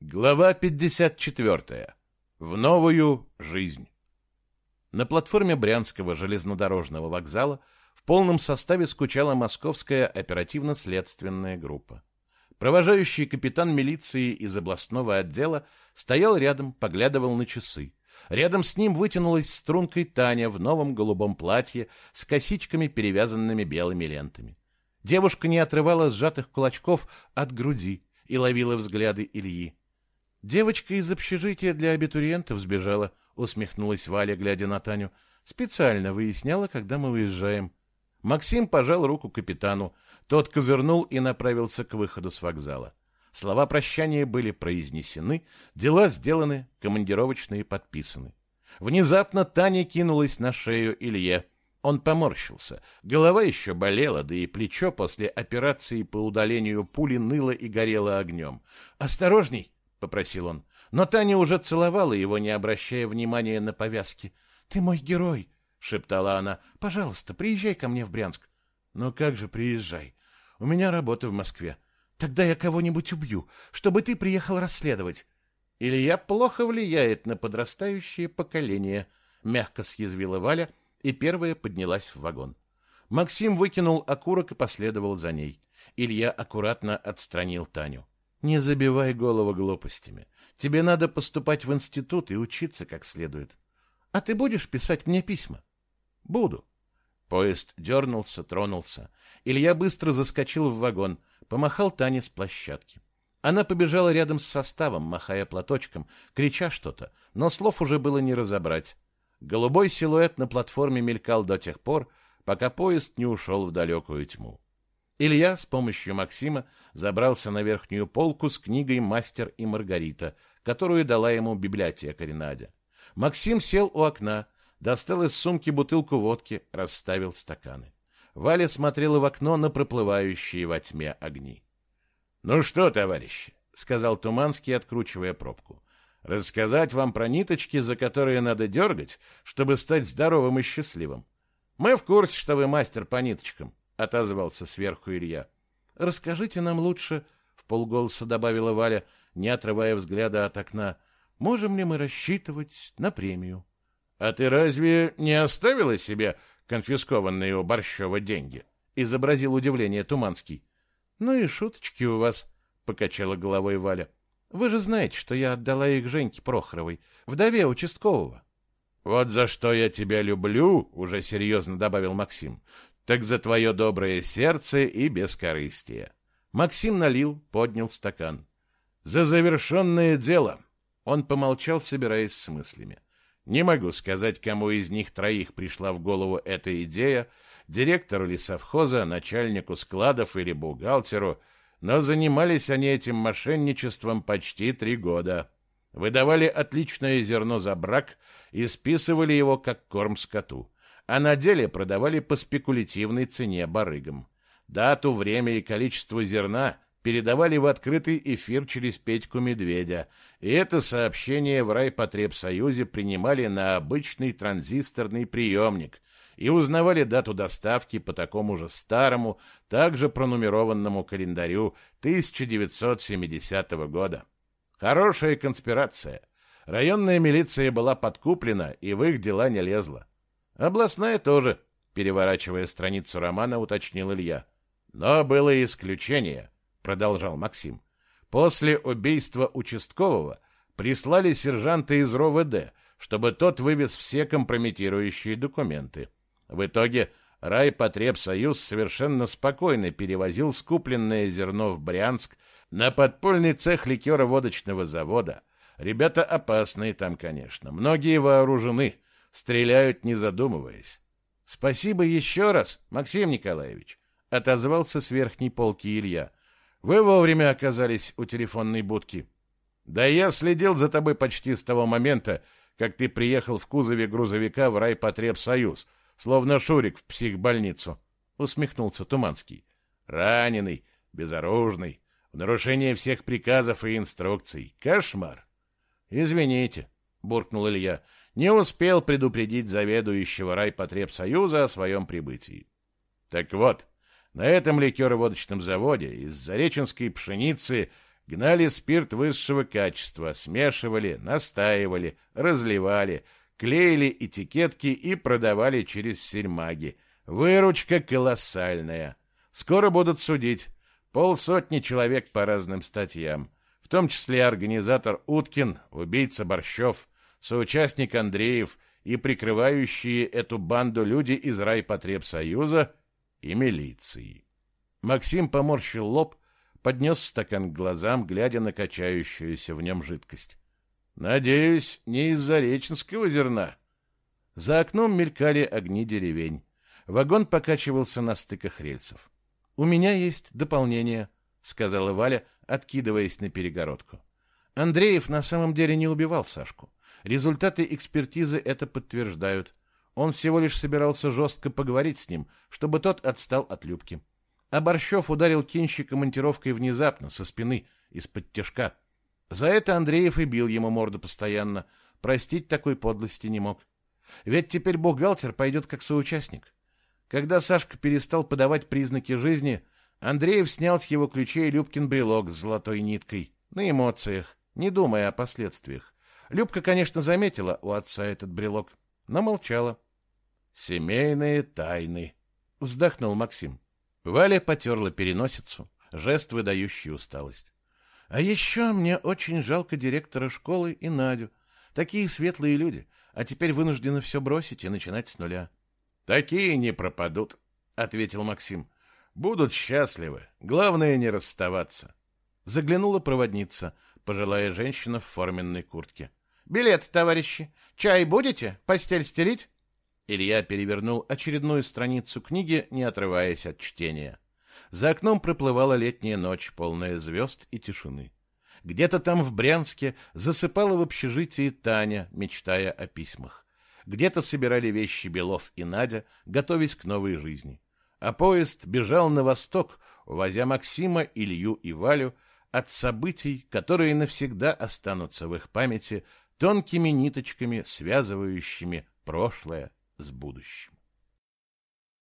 Глава 54. В новую жизнь. На платформе Брянского железнодорожного вокзала в полном составе скучала московская оперативно-следственная группа. Провожающий капитан милиции из областного отдела стоял рядом, поглядывал на часы. Рядом с ним вытянулась стрункой Таня в новом голубом платье с косичками, перевязанными белыми лентами. Девушка не отрывала сжатых кулачков от груди и ловила взгляды Ильи. Девочка из общежития для абитуриентов сбежала, усмехнулась Валя, глядя на Таню. Специально выясняла, когда мы уезжаем. Максим пожал руку капитану. Тот козырнул и направился к выходу с вокзала. Слова прощания были произнесены, дела сделаны, командировочные подписаны. Внезапно Таня кинулась на шею Илье. Он поморщился. Голова еще болела, да и плечо после операции по удалению пули ныло и горело огнем. «Осторожней!» — попросил он. Но Таня уже целовала его, не обращая внимания на повязки. «Ты мой герой!» — шептала она. «Пожалуйста, приезжай ко мне в Брянск». «Ну как же приезжай? У меня работа в Москве. Тогда я кого-нибудь убью, чтобы ты приехал расследовать». «Илья плохо влияет на подрастающее поколение», — мягко съязвила Валя и первая поднялась в вагон. Максим выкинул окурок и последовал за ней. Илья аккуратно отстранил Таню. Не забивай голову глупостями. Тебе надо поступать в институт и учиться как следует. А ты будешь писать мне письма? Буду. Поезд дернулся, тронулся. Илья быстро заскочил в вагон, помахал Тане с площадки. Она побежала рядом с составом, махая платочком, крича что-то, но слов уже было не разобрать. Голубой силуэт на платформе мелькал до тех пор, пока поезд не ушел в далекую тьму. Илья с помощью Максима забрался на верхнюю полку с книгой «Мастер и Маргарита», которую дала ему библиотекарь Надя. Максим сел у окна, достал из сумки бутылку водки, расставил стаканы. Валя смотрела в окно на проплывающие во тьме огни. — Ну что, товарищи, — сказал Туманский, откручивая пробку, — рассказать вам про ниточки, за которые надо дергать, чтобы стать здоровым и счастливым. Мы в курсе, что вы мастер по ниточкам отозвался сверху Илья. Расскажите нам лучше, в полголоса добавила Валя, не отрывая взгляда от окна. Можем ли мы рассчитывать на премию? А ты разве не оставила себе конфискованные у Борщева деньги? изобразил удивление Туманский. Ну и шуточки у вас, покачала головой Валя. Вы же знаете, что я отдала их Женьке Прохоровой, вдове участкового. Вот за что я тебя люблю, уже серьезно добавил Максим так за твое доброе сердце и бескорыстие. Максим налил, поднял стакан. За завершенное дело. Он помолчал, собираясь с мыслями. Не могу сказать, кому из них троих пришла в голову эта идея, директору ли совхоза, начальнику складов или бухгалтеру, но занимались они этим мошенничеством почти три года. Выдавали отличное зерно за брак и списывали его как корм скоту а на деле продавали по спекулятивной цене барыгам. Дату, время и количество зерна передавали в открытый эфир через Петьку Медведя, и это сообщение в райпотребсоюзе принимали на обычный транзисторный приемник и узнавали дату доставки по такому же старому, также пронумерованному календарю 1970 года. Хорошая конспирация. Районная милиция была подкуплена и в их дела не лезла. Областная тоже, переворачивая страницу романа, уточнил Илья. Но было исключение, продолжал Максим. После убийства участкового прислали сержанта из РОВД, чтобы тот вывез все компрометирующие документы. В итоге Райпотребсоюз совершенно спокойно перевозил скупленное зерно в Брянск на подпольный цех ликеро-водочного завода. Ребята опасные там, конечно, многие вооружены, стреляют, не задумываясь. — Спасибо еще раз, Максим Николаевич, — отозвался с верхней полки Илья. — Вы вовремя оказались у телефонной будки. — Да я следил за тобой почти с того момента, как ты приехал в кузове грузовика в райпотребсоюз, словно Шурик в психбольницу, — усмехнулся Туманский. — Раненый, безоружный, в нарушение всех приказов и инструкций. Кошмар. — Извините, — буркнул Илья, — не успел предупредить заведующего райпотребсоюза о своем прибытии. Так вот, на этом ликероводочном заводе из зареченской пшеницы Гнали спирт высшего качества, смешивали, настаивали, разливали, клеили этикетки и продавали через сельмаги. Выручка колоссальная. Скоро будут судить. Полсотни человек по разным статьям, в том числе организатор Уткин, убийца Борщев, соучастник Андреев и прикрывающие эту банду люди из райпотребсоюза и милиции. Максим поморщил лоб, поднес стакан к глазам, глядя на качающуюся в нем жидкость. «Надеюсь, не из-за реченского зерна». За окном мелькали огни деревень. Вагон покачивался на стыках рельсов. «У меня есть дополнение», — сказала Валя, откидываясь на перегородку. Андреев на самом деле не убивал Сашку. Результаты экспертизы это подтверждают. Он всего лишь собирался жестко поговорить с ним, чтобы тот отстал от Любки. А Борщев ударил кинщика монтировкой внезапно, со спины, из-под тяжка. За это Андреев и бил ему морду постоянно. Простить такой подлости не мог. Ведь теперь бухгалтер пойдет как соучастник. Когда Сашка перестал подавать признаки жизни, Андреев снял с его ключей Любкин брелок с золотой ниткой. На эмоциях, не думая о последствиях. Любка, конечно, заметила у отца этот брелок, но молчала. «Семейные тайны», — вздохнул Максим. Валя потерла переносицу, жест, выдающий усталость. «А еще мне очень жалко директора школы и Надю. Такие светлые люди, а теперь вынуждены все бросить и начинать с нуля». «Такие не пропадут», — ответил Максим. «Будут счастливы. Главное не расставаться». Заглянула проводница, пожилая женщина в форменной куртке. «Билет, товарищи! Чай будете? Постель стелить?» Илья перевернул очередную страницу книги, не отрываясь от чтения. За окном проплывала летняя ночь, полная звезд и тишины. Где-то там в Брянске засыпала в общежитии Таня, мечтая о письмах. Где-то собирали вещи Белов и Надя, готовясь к новой жизни. А поезд бежал на восток, увозя Максима, Илью и Валю от событий, которые навсегда останутся в их памяти тонкими ниточками, связывающими прошлое с будущим.